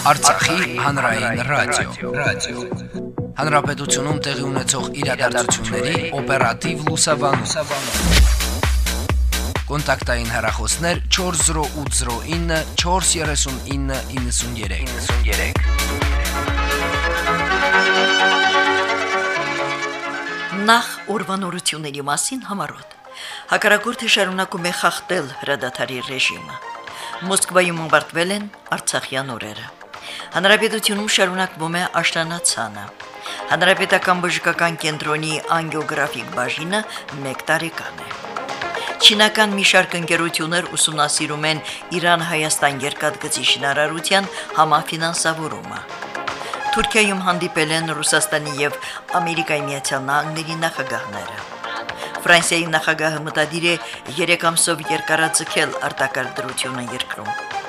Արցախի հանրային ռադիո, ռադիո։ Հանրապետությունում տեղի ունեցող իրադարձությունների օպերատիվ լուսաբանում։ Կոնտակտային հեռախոսներ 40809 43993։ 93 Նախ ուրվանորությունների մասին համարոտ։ Հակառակորդը շարունակում է խախտել հրադադարի ռեժիմը։ Մոսկվայում ամբարտվել են Արցախյան օրերը։ Հանրապետությունում շարունակվում է աշտանացանը։ Հանրապետական բժշկական կենտրոնի անգեոգրաֆիկ բաժինը 1 տարեկան է։ Չինական մի շարք ընկերություններ ուսումնասիրում են Իրան-Հայաստան երկաթգծի շինարարության համաֆինանսավորումը։ Թուրքիայում հանդիպել են Ռուսաստանի եւ Ամերիկայի Միացյալ Նահանգների նախագահները։ Ֆրանսիայի նախագահը մտադիր է 3 ամսով երկարաձգել արտակարգ դրությունը երկրում։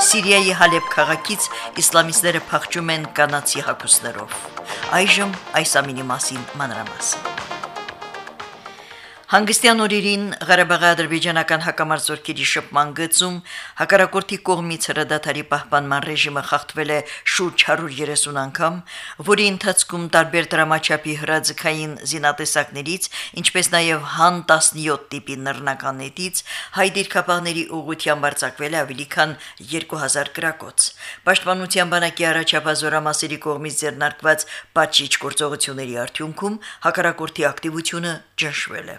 Սիրիայի Հալեբ քաղաքից իսլամիստները փախչում են կանացի հակուսներով։ Այժմ այս ամինի մասին մանրամասն։ Հանգստյան օրերին Ղարաբաղի ադրբեջանական հակամարտությունների շփման գծում հակառակորդի կողմից հրադադարի պահպանման ռեժիմը խախտվել է շուրջ 130 անգամ, որի ընթացքում տարբեր դրամաչափի հրաձգային զինատեսակներից, ինչպես նաև հան 17 տիպի նռնականետից հայ դիրքապահների ուղղությամբ արձակվել է ավելի քան 2000 գրակոց։ Պաշտպանության բանակի առաջապազորամասերի կողմից ձեռնարկված պատժիչ գործողությունների արդյունքում հակառակորդի ակտիվությունը ճնշվել է։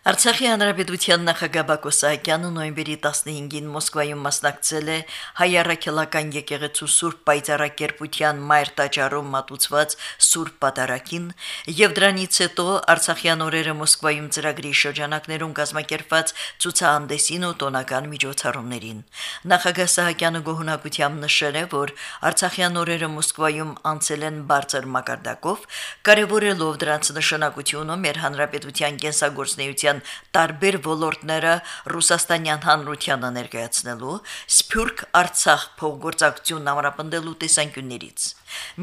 Արցախի հանրապետության նախագահ Բակո Սահակյանը նոյեմբերի 15-ին Մոսկվայում մասնակցել է հայ առաքելական եկեղեցու Սուրբ Պայծառակերպության Մայր տաճարում մատուցված Սուրբ Պատարագին եւ դրանից հետո Արցախյան օրերը Մոսկվայում ծրագրի շրջանակներում կազմակերպված ցուցահանդեսին ու տոնական միջոցառումներին։ Նախագահ Սահակյանը գոհունակությամբ նշել է, որ Արցախյան օրերը Մոսկվայում անցել են բարձր մակարդակով, կարևորելով դրանց նշանակությունը մեր հանրապետության կենսագործնեության պետության տարբեր ոլորտները ռուսաստանյան հանրությանը ներկայացնելու Սփյուռք Արցախ փոխգործակցությունն ամրապնդելու տեսանկյուններից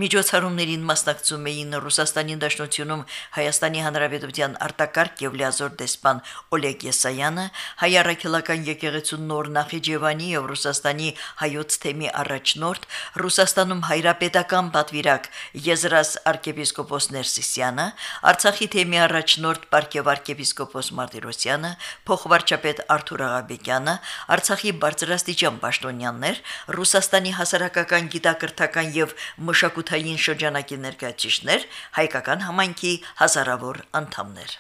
Միջոցառումներին մասնակցում էին Ռուսաստանի Դաշնությունում Հայաստանի Հանրապետության արտակարգ եւ լիազոր դեսպան Օլեգ Եսայանը, հայ առաքելական եկեղեցու նոր Նախիջևանի եւ Ռուսաստանի հայոց թեմի առաջնորդ, Ռուսաստանում հայրապետական պատվիրակ Եզրաս arczepiskopos Ներսիսյանը, Արցախի թեմի առաջնորդ Պարքև arczepiskopos Մարտիրոսյանը, փոխվարչապետ Արթուր Աղաբեկյանը, Արցախի բարձրաստիճան պաշտոնյաներ, Ռուսաստանի հասարակական գիտակրթական եւ մշակութային շրջանակի ներկայացիչներ, հայկական համայնքի հազարավոր անդամներ։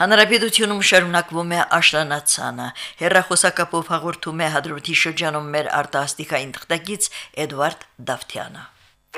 Հանրապետությունում շարունակվում է աշտանացանը։ Հերրախոսակապով հաղորդում է հադրութի շրջանում մեր արտասթիկային թղթակից Էդվարդ Դավթյանը։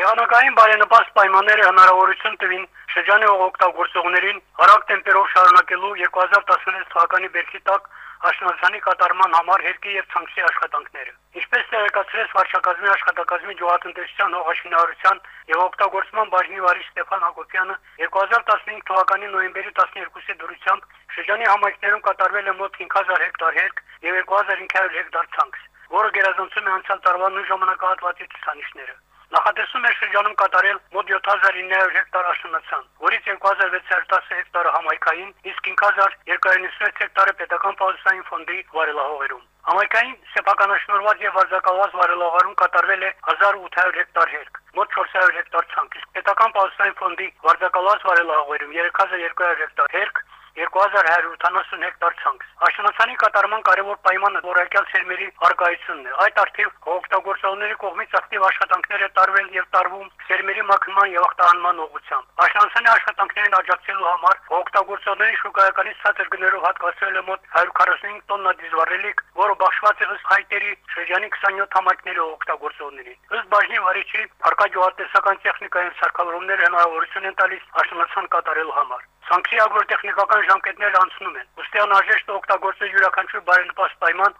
Եղանակային բարենպաստ պայմանները հնարավորություն տվին շրջանի օգտագործողներին հարակ տեմպերով շարունակելու 2016 թվականի բերքի տակ աշնանցանի կատարման համար հերկի եւ ցանցի աշխատանքները։ Ինչպես տեղեկացրեց վարչակազմի աշխատակազմի գյուղատնտեսության հողաշինարարության եւ օգտագործման բաժնի վարիչ Ստեփան Հակոբյանը 2015 թվականի նոյեմբերի 12-ի դուրսությամբ շրջանի համայնքներում կատարվել է մոտ 5000 հեկտար հերկ եւ 2500 հեկտար ցանց, որը գերազանցում է անցյալ տարվա նույն ժամանակահատվածի ցուցանիշները։ Նախատեսում է շրջանում կատարել մոտ 7900 հեկտար աշնանացան, որից 2610 հեկտարը համայնքային, իսկ 5296 հեկտարը պետական պաուզային ֆոնդի վարելահողերում։ Համայնքային սեփականաշնորհված եւ վարձակալված վարելահողերում կատարվել է 1800 հեկտար հերկ, մոտ 400 հեկտար ցանք, իսկ պետական պաուզային ֆոնդի վարձակալված վարելահողերում 3200 հեկտար հերկ, 2180 հեկտար ցանց։ Աշնանացանի կատարման կարևոր պայմանը որակյալ ֆերմերի արկայությունն է։ Այդ արդիվ օգտագործողների կողմից ակտիվ աշխատանքներ է տարվել եւ տարվում ֆերմերի մաքրման եւ ախտահանման ուղղությամբ։ Աշնանացանի աշխատանքներին աջակցելու համար օգտագործողների շուկայականից ցածր գներով հատկացվել է մոտ 145 տոննա դիզվառելիք, որը բաշխված է ըստ հայտերի շրջանի 27 համայնքների օգտագործողներին։ Ըստ բաժնի վարիչի, արկադիոարտեսական տեխնիկային սարքավորումները հնարավորություն են տալիս աշնանացան կատարելու համար։ Ցանկի ագրոտեխնիկական ժամկետներ անցնում են։ Ոստի անհրաժեշտ է օգտագործել յուրաքանչյուր բարենպաստ պայման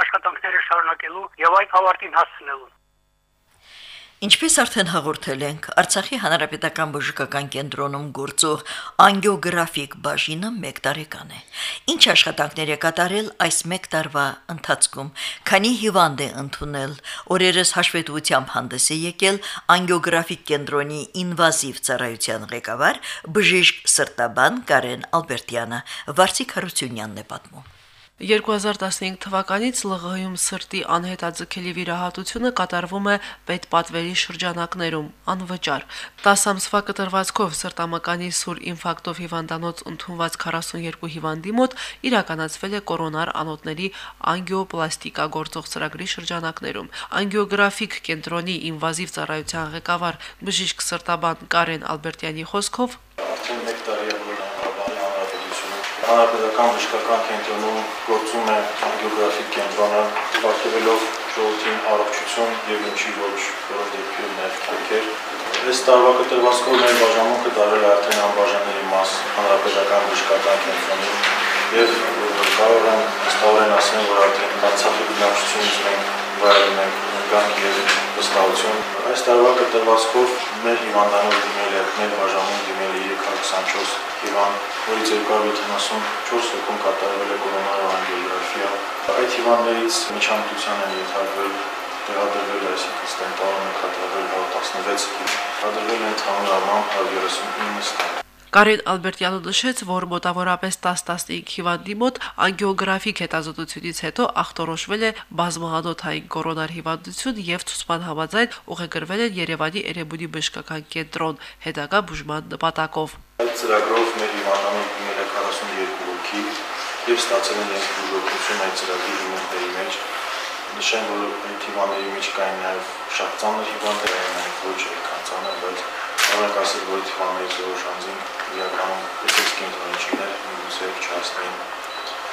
աշխատանքները շարունակելու եւ այդ ավարտին հասցնելու։ Ինչպես արդեն հաղորդել ենք, Արցախի հանրապետական բժշկական կենտրոնում գործող անգեոգրաֆիկ բաժինը 1 տարեկան է։ Ինչ աշխատանքներ է կատարել այս 1 տարվա ընթացքում, քանի հիվանդ է ընդունել, օրերս հաշվետվությամբ հանդես է եկել անգեոգրաֆիկ կենտրոնի ինվազիվ ծառայության ղեկավար բժիշկ սրտաբան Կարեն Ալբերտյանը, Վարսիկ Հարությունյանն է պատմում։ 2015 թվականից ԼՂՀ-ում սրտի անհետաձգելի վիրահատությունը կատարվում է պետպատվերի շրջանակներում անվճար։ 10 ամսվա կտրվածքով սրտամկանի սուր ինֆարկտով հիվանդանոց ընդունված 42 հիվանդի մոտ իրականացվել է կորոնար անոթների անգիոպլաստիկա գործող ծրագրի շրջանակներում։ Անգիոգրաֆիկ կենտրոնի ինվազիվ ծառայության ղեկավար բժիշկ սրտաբան Կարեն Ալբերտյանի խոսքով արդեն 1 տարի Հանրապետական բժշկական կենտրոնում գործում է անգիոգրաֆիկ կենտրոնը, ապարգևելով ժողովրդին առողջություն եւ ինչի ոչ որոշ դեպքերում նաեւ քերքեր։ Այս տարվա կտրվածքով մեր բաժանմունքը դարել է արդեն անբաժանելի մաս հանրապետական բժշկական կենտրոնի եւ կարող եմ հստակորեն ասել, որ արդեն Արցախի բնակչությունից մենք վայելում ենք ընկանք եւ վստահություն։ Այս տարվա կտրվածքով մեր հիվանդանոց դիմել է մեր բաժանում դիմել է 324 հիվանդ, որից 274 հոգուն կատարվել է կորոնար անգիոգրաֆիա։ Այդ հիվանդներից միջամտության են ենթարկվել տեղադրվել այսինքն ստենտալում են կատարվել 16 քիչ, կատարվել են ընդհանուր առմամբ 139 ստենտ։ Կարեն Ալբերտյանը նշեց, որ մոտավորապես 10-15 հիվանդի մոտ անգիոգրաֆիկ հետազոտությունից հետո ախտորոշվել է բազմահանոթային կորոնար հիվանդություն եւ ցուցման համաձայն ուղեկրվել են Երևանի Էրեբունի բժշկական կենտրոն հետագա բուժման նպատակով։ ծրագրով մեր հիվանդանոց դիմել է 42 հոգի եւ ստացել են այս բուժօգնություն այդ ծրագրի հիմունքների մեջ։ Նշեմ, որ հիվանդների մեջ կային նաեւ շատ ծանր հիվանդներ, նաեւ ոչ այդքան ծանր, բայց Կարող ասել, որ թվամերից որոշ անձինք իրականում դեպս կենտրոնի չիներ, միգուցե չհասնեին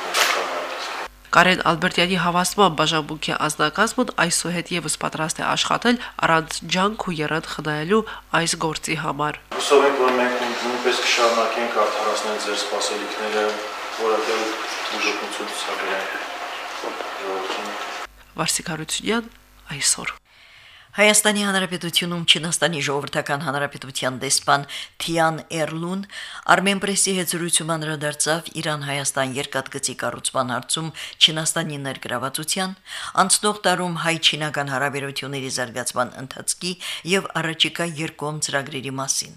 մոտակա վայրից։ Կարեն Ալբերտյանի հավաստման բաժանմունքի ազնագազմն այսուհետ եւս պատրաստ է աշխատել առանց ջանք ու երաթ խնայելու այս գործի համար։ Հուսով ենք, որ մենք նույնպես կշարունակենք արդարացնել ձեր սպասելիքները, որովհետեւ ուժգնություն ցուցաբերենք։ Վարսիկ Հարությունյան այսօր Հայաստանի Հանրապետությունում Չինաստանի Ժողովրդական Հանրապետության դեսպան Թիան Էրլուն Press-ի հետ զրույցում անդրադարձավ Իրան-Հայաստան երկաթգծի կառուցման հարցում Չինաստանի ներգրավվածության, անցնող տարում հայ-չինական հարաբերությունների զարգացման ընթացքի եւ առաջիկա երկկողմ ծրագրերի մասին։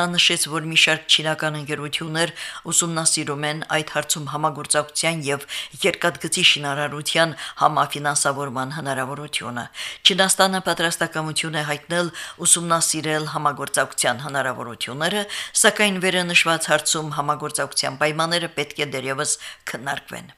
Նա նշեց, որ մի շարք չինական ընկերություններ ուսումնասիրում են այդ հարցում համագործակցության եւ երկաթգծի շինարարության համաֆինանսավորման հնարավորությունը։ Չինաստանը պատրաստ պատրաստակամություն է հայտնել ուսումնասիրել համագործակցության հնարավորությունները, սակայն վերանշված հարցում համագործակցության պայմանները պետք է դերևս քննարկվեն։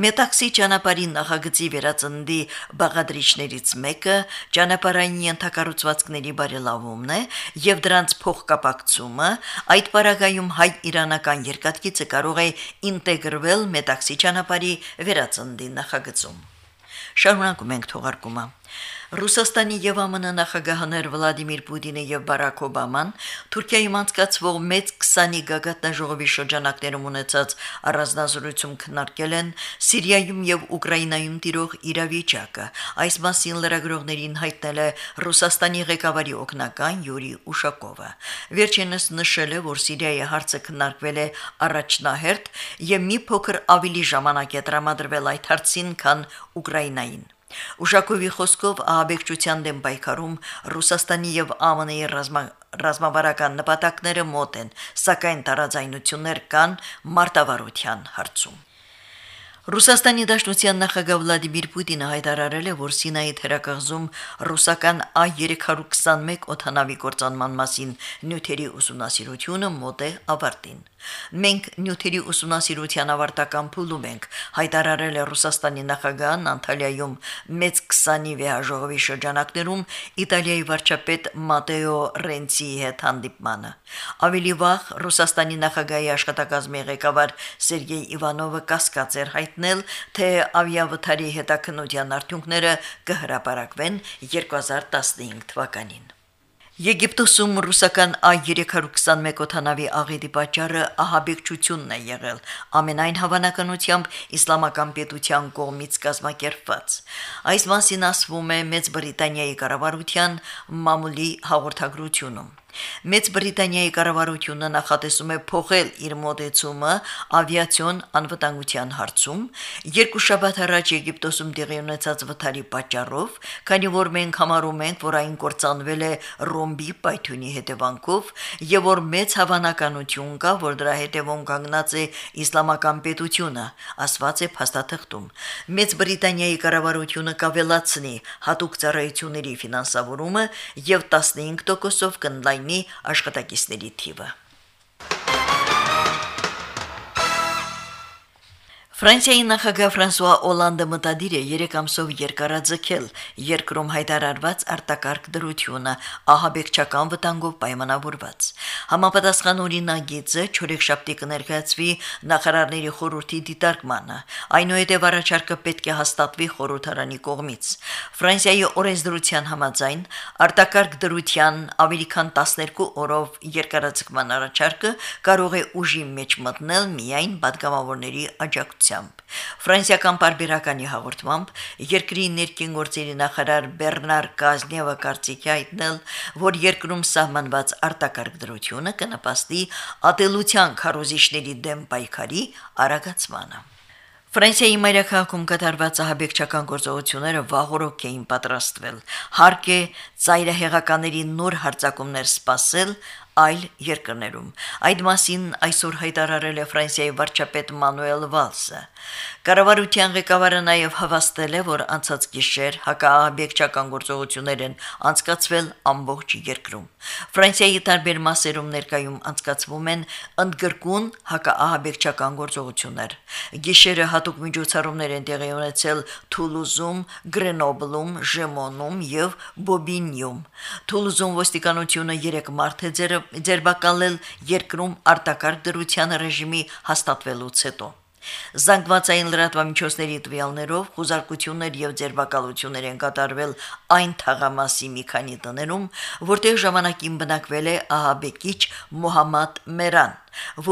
Մետաքսի ճանապարհի նախագծի վերածնդի բաղադրիչներից մեկը ճանապարհային ենթակառուցվածքների բարելավումն է եւ դրանց փոխկապակցումը, այդ պարագայում հայ-իրանական երկաթգիծը կարող է ինտեգրվել մետաքսի ճանապարհի վերածնդի նախագծում։ Շարունակում ենք թողարկումը։ Ռուսաստանի եւ ԱՄՆ նախագահներ Վլադիմիր Պուտինը եւ Բարակ Օբաման Թուրքիայում անցկացվող մեծ 20-ի գագաթնաժողովի շրջանակներում ունեցած առանձնազրույցում քննարկել են Սիրիայում եւ Ուկրաինայում տիրող իրավիճակը։ Այս մասին լրագրողներին հայտնել է Ռուսաստանի ղեկավարի օգնական Յուրի Ուշակովը։ Վերջինս նշել է, որ Սիրիայի հարցը քննարկվել է առաջնահերթ եւ մի փոքր ավելի ժամանակ է տրամադրվել այդ հարցին, քան Ուկրաինային։ Ուշակովի խոսքով ահաբեկչության դեմ պայքարում Ռուսաստանի եւ ԱՄՆ-ի ռազմա ռազմավարական նպատակները մոտ են, սակայն տարաձայնություններ կան մարտավարության հարցում։ Ռուսաստանի Դաշնության նախագահ Վլադիմիր Պուտինը հայտարարել է, որ Սինայի թերակղզում ռուսական A321 օթանավի կործանման մասին նյութերի ուսումնասիրությունը մոտ է ավարտին։ Մենք նյութերի ուսումնասիրության ավարտական փուլում ենք, հայտարարել է Ռուսաստանի նախագահն Անտալիայում մեծ 20-ի վեհաժողովի շրջանակներում Իտալիայի վարչապետ Մատեո Ռենցիի հետ հանդիպմանը։ Ավելի վաղ Ռուսաստանի նախագահի աշխատակազմի ղեկավար Սերգեյ Իվանովը կասկած էր հայտնել, թե ավիավթարի հետաքննության արդյունքները կհրապարակվեն 2015 թվականին։ Եգիպտոսում ռուսական A321 օթանավի աղետի պատճառը ահաբեկչությունն է եղել, ամենայն հավանականությամբ իսլամական պետության կողմից կազմակերպված։ Այս մասին ասվում է Մեծ Բրիտանիայի կառավարության մամուլի հաղորդագրությունում։ Մեծ Բրիտանիայի կառավարությունը նախատեսում է փոխել իր մոտեցումը ավիացիոն անվտանգության հարցում երկու շաբաթ առաջ Եգիպտոսում տեղի ունեցած վթարի պատճառով, քանի որ մենք համարում ենք, որ այն կործանվել է ռոմբի պայթյունի հետևանքով եւ որ մեծ հավանականություն կա, որ դրա հետևում կանգնած է իսլամական պետությունը, ասված է փաստաթղթում։ Մեծ Բրիտանիայի կառավարությունը կավելացնի հատուկ ծառայությունների ֆինանսավորումը եւ 15%-ով կընդլայնի կկազմի աշխատակիցների թիվը։ Ֆրանսիայի նախագահ Ֆրանսուଆ Օլանդը մտադիր է երեք ամսով երկարաձգել երկրում հայտարարված արտակարգ դրությունը ահաբեկչական վտանգով պայմանավորված։ Համապատասխան օրինագիծը չորեքշաբթի կներկայացվի նախարարների խորհրդի դիտարկմանը։ Այնուհետև առաջարկը պետք է հաստատվի խորհրդարանի կողմից։ Ֆրանսիայի օրենսդրության համաձայն արտակարգ դրության ավելի քան 12 օրով երկարաձգման առաջարկը կարող է ուժի մեջ մտնել միայն падգամավորների աջակցությամբ ուղղությամբ։ Ֆրանսիական բարբերականի հաղորդմամբ երկրի ներքին գործերի նախարար Բեռնար Կազնևը կարծիքի հայտնել, որ երկրում սահմանված արտակարգ դրությունը կնպաստի ատելության քարոզիչների դեմ պայքարի արագացմանը։ Ֆրանսիայի մայրաքաղաքում կատարված ահաբեկչական գործողությունները վաղորոք էին պատրաստվել։ Հարկ է ծայրահեղականների նոր հարձակումներ սպասել այլ երկրներում։ Այդ մասին այսօր հայտարարել է Ֆրանսիայի վարչապետ Մանուել Վալսը։ Կառավարության ղեկավարը նաև հավաստել է, որ անցած գիշեր հակաահաբեկչական գործողություններ են անցկացվել ամբողջ երկրում։ Ֆրանսիայի տարբեր մասերում ներկայում անցկացվում են ընդգրկուն հակաահաբեկչական գործողություններ։ Գիշերը հատուկ միջոցառումներ են տեղի ունեցել Թուլուզում, Գրենոբլում, Ժեմոնում եւ Բոբինյում։ Թուլուզում ոստիկանությունը 3 մարդ է ձերբակալել երկրում արտակարգ դրության ռեժիմի հաստատվելուց հետո։ Զանգվածային լրատվամիջոցների տվյալներով խոզարկություններ եւ ձերբակալություններ են կատարվել այն թաղամասի մի քանի տներում, որտեղ ժամանակին բնակվել է ահաբեկիչ Մոհամմադ Մերան,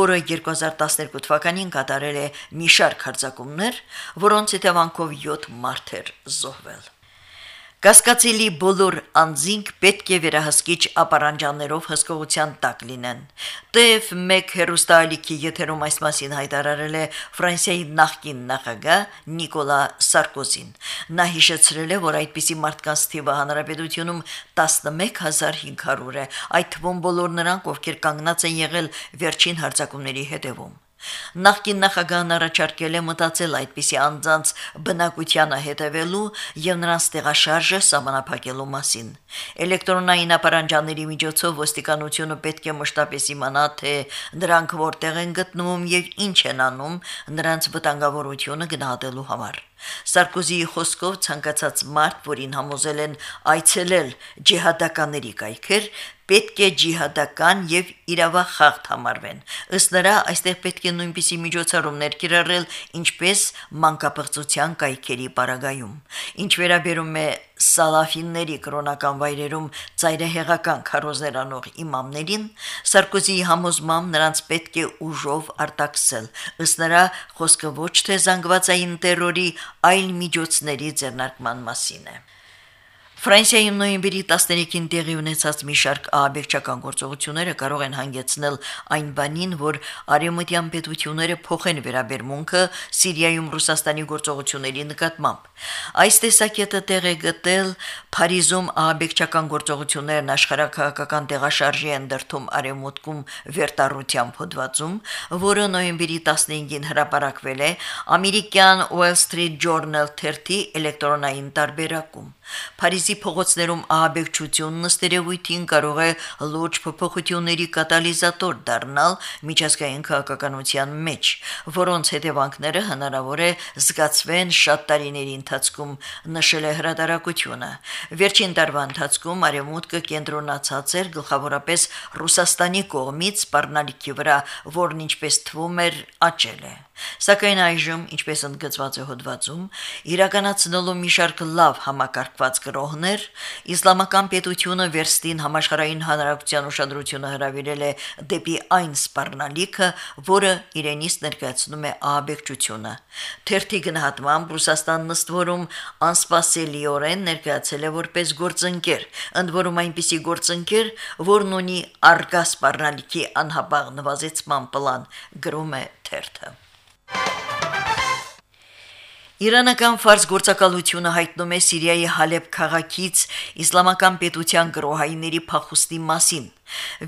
որը 2012 թվականին կատարել է մի շարք հարձակումներ, որոնց հետևանքով 7 մարդ էր զոհվել։ Կասկածելի բոլոր անձինք պետք է վերահսկիչ ապարանջաններով հսկողության տակ լինեն։ TF1 հերոստալիքի եթերում այս մասին հայտարարել է Ֆրանսիայի նախկին նախագահ Նիկոլա Սարկոզին։ Նա հիշեցրել է, որ այդպիսի մարդկանց թիվը հանրապետությունում 11500 է, այդ թվում բոլոր նրանք, ովքեր կանգնած են եղել վերջին հարձակումների հետևում։ Նախկին նախագահն առաջարկել է մտածել այդպիսի անձանց բնակությանը հետևելու եւ նրանց տեղաշարժը սահմանափակելու մասին։ Էլեկտրոնային ապարանջանների միջոցով ոստիկանությունը պետք է մշտապես իմանա, թե նրանք որտեղ են գտնվում եւ ինչ են անում նրանց վտանգավորությունը գնահատելու համար։ Սարկոզիի խոսքով ցանկացած մարդ, որին համոզել են այցելել ջիհադականների կայքեր, պետք է ջիհադական եւ իրավախախտ համարվեն։ Ըստ նրա, այստեղ պետք է նույնպիսի միջոցառումներ կիրառել, ինչպես մանկապղծության կայքերի պարագայում։ Ինչ վերաբերում է սալաֆինների կրոնական վայրերում ծայրահեղական քարոզներ անող իմամներին, Սարկոզիի համոզմամբ նրանց պետք է ուժով արտաքսել։ Ըստ նրա, խոսքը ոչ թե զանգվածային terror-ի, այլ միջոցների ձեռնարկման մասին է։ Ֆրանսիայի նոյեմբերի 13-ին տեղի ունեցած մի շարք ահաբեկչական գործողությունները կարող են հանգեցնել այն բանին, որ արևմտյան պետությունները փոխեն վերաբերմունքը Սիրիայում Ռուսաստանի գործողությունների նկատմամբ։ Այս տեսակետը տեղ է գտել Փարիզում ահաբեկչական գործողություններն աշխարհակահաղական տեղաշարժի են դրթում արևմուտքում վերտառությամբ հոդվածում, որը նոյեմբերի 15-ին հրապարակվել է ամերիկյան Wall Street Journal թերթի էլեկտրոնային տարբերակում։ Փարիզի փողոցներում ահաբեկչությունն ըստ երևույթին կարող է լուրջ փոփոխությունների կատալիզատոր դառնալ միջազգային քաղաքականության մեջ, որոնց հետևանքները հնարավոր է զգացվեն շատ տարիների ընթացքում, նշել է հրատարակությունը։ Վերջին տարվա ընթացքում արևմուտքը կենտրոնացած էր գլխավորապես Ռուսաստանի կողմից սպառնալիքի վրա, որն ինչպես թվում էր աճել է։ Սակայն այժմ, ինչպես ընդգծված է հոդվածում, իրականացնելու մի շարք լավ համակարգված գրոհներ, իսլամական պետությունը վերստին համաշխարհային հանրապետության ուշադրությունը հրավիրել է դեպի այն սպառնալիքը, որը իրենից ներկայացնում է ահաբեկչությունը։ Թերթի գնահատմամբ Ռուսաստանն ըստ որում անսպասելիորեն ներկայացել է որպես գործընկեր, ընդ որում այնպիսի գործընկեր, որն ունի արգա սպառնալիքի անհապաղ նվազեցման պլան, գրում է թերթը։ Իրանական ֆարս գործակալությունը հայտնում է Սիրիայի Հալեբ քաղաքից իսլամական պետության գրոհայինների փախուստի մասին։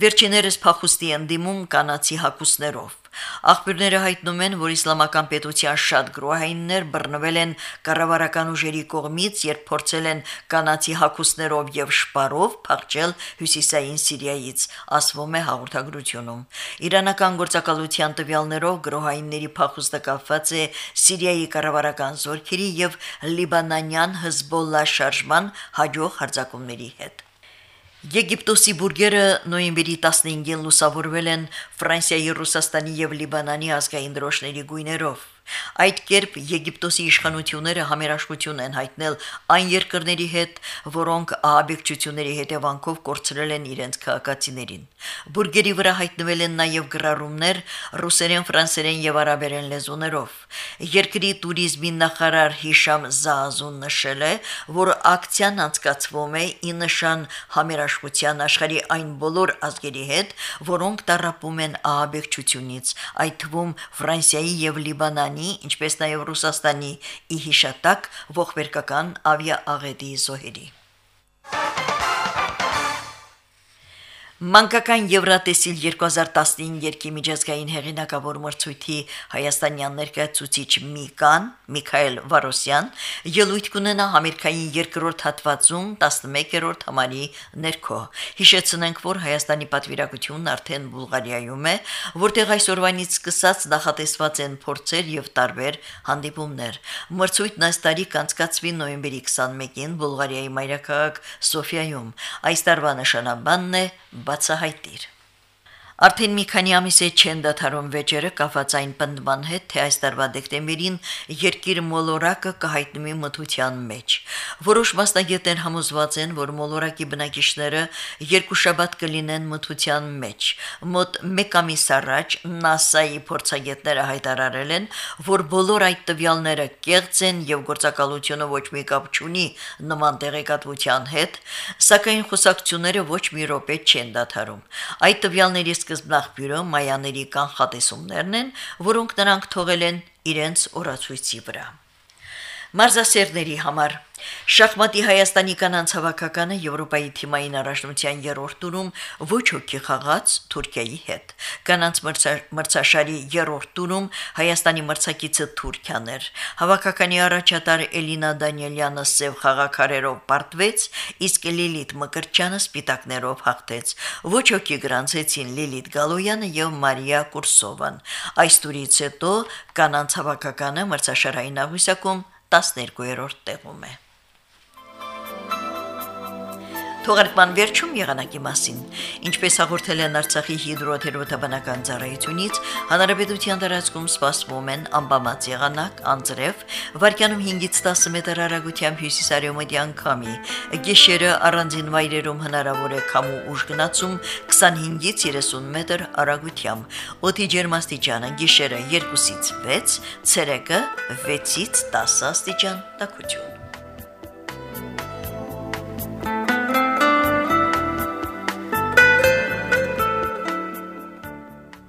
Վերջիներս փախուստի ընդդիմում կանացի հակուսներով։ Աղբյուրները հայտնում են, որ իսլամական պետության շատ գրոհայիններ բռնվել են կառավարական ուժերի կողմից, երբ փորձել են կանացի հակուսներով եւ շպարով փախչել հյուսիսային Սիրիայից, ասվում է հաղորդագրությունում։ Իրանական գործակալության տվյալներով գրոհայինների փախուստը կապված է Սիրիայի կառավարական զորքերի եւ Լիբանանյան Հզբոլլա շարժման հաջող հարձակումների հետ։ Եգիպտոսի բուրգերը նոյեմբերի 15-ին լուսավորվել են Ֆրանսիայի, Ռուսաստանի եւ Լիբանանի ազգային դրոշների գույներով։ Այդ կերպ Եգիպտոսի իշխանությունները համերաշխություն են հայտնել այն երկրների հետ, որոնք ահաբեկչությունների հետևանքով կորցրել են իրենց քաղաքացիներին։ Բուրգերի վրա հայտնվել են նաև գրառումներ ռուսերեն, ֆրանսերեն եւ արաբերեն լեզուներով։ Երկրի туриզմի նախարար Հիշամ Զազուն նշել է, որ ակցիան անցկացվում է ի նշան համերաշխության աշխարի այն բոլոր ազգերի հետ, որոնք տարապում են ահաբեկչությունից, այդ թվում Ֆրանսիայի եւ Լիբանանի Հայաստանի, ինչպես նաև Ռուսաստանի ի հիշատակ ողբերգական ավիաաղետի զոհերի։ Մանկական Եվրատեսիլ 2015 երկի միջազգային հեղինակավոր մրցույթի հայաստանյան ներկայացուցիչ Միկան Միքայել Վարոսյան ելույթ կունենա համերգային երկրորդ հատվածում 11-րդ համարի ներքո։ Հիշեցնենք, որ Հայաստանի պատվիրակությունն արդեն Բուլղարիայում է, որտեղ այսօրվանից սկսած նախատեսված են փորձեր եւ տարբեր հանդիպումներ։ Մրցույթն այս տարի կանցկացվի նոյեմբերի 21-ին Բուլղարիայի մայրաքաղաք Սոֆիայում։ Այս տարվա նշանաբանն է բացահայտիր։ Արդեն մի քանի ամիս է չեն դադարում վեճերը կապված այն պնդման հետ, թե այս տարվա դեկտեմբերին երկիր մոլորակը կհայտնվի մթության մեջ։ Որոշ մասնագետներ համոզված են, որ մոլորակի բնակիչները երկու շաբաթ կլինեն մթության մեջ։ Մոտ 1 ամիս առաջ NASA-ի փորձագետները հայտարարել են, որ բոլոր այդ տվյալները կեղծ են եւ գործակալությունը ոչ մի կապ չունի նման տեղեկատվության հետ, սակայն խոսակցությունները ոչ մի րոպե չեն դադարում։ Այդ տվյալների սկզբնաղբյուրը մայաների կանխատեսումներն են, որոնք նրանք թողել են իրենց օրացույցի վրա։ Մարզասերների համար Շախմատի Հայաստանի կանանց հավաքականը Եվրոպայի թիմային առաջնության երրորդ տուրում ոչ հոգի խաղաց Թուրքիայի հետ։ Կանանց մրցաշարի երրորդ տուրում Հայաստանի մրցակիցը Թուրքիան էր։ Հավաքականի առաջատար Էլինա Դանիելյանը սև խաղակարերով պարտվեց, իսկ Լիլիթ Մկրտչյանը սպիտակներով հաղթեց։ Ոչ հոգի գրանցեցին Լիլիթ Գալոյանը եւ Մարիա Կուրսովան։ Այս տուրից հետո կանանց հավաքականը մրցաշարային աղյուսակում 12-րդ տեղում է։ Թողարկման վերջում եղանակի մասին։ Ինչպես հաղորդել են Արցախի հիդրոթերապևտաբանական ծառայությունից, հանրապետության տարածքում սպասվում են անբավարար եղանակ, անձրև, վարկյանում 5-ից 10 մետր հեռագությամբ հյուսիսարևմտյան քամի։ Գիշերը առանձին վայրերում հնարավոր է քամու ուժ գնացում 25-ից 30 մետր հեռագությամբ։ Օդի ջերմաստիճանը գիշերը 2-ից 6, ցերեկը 6-ից 10 աստիճան տաքություն։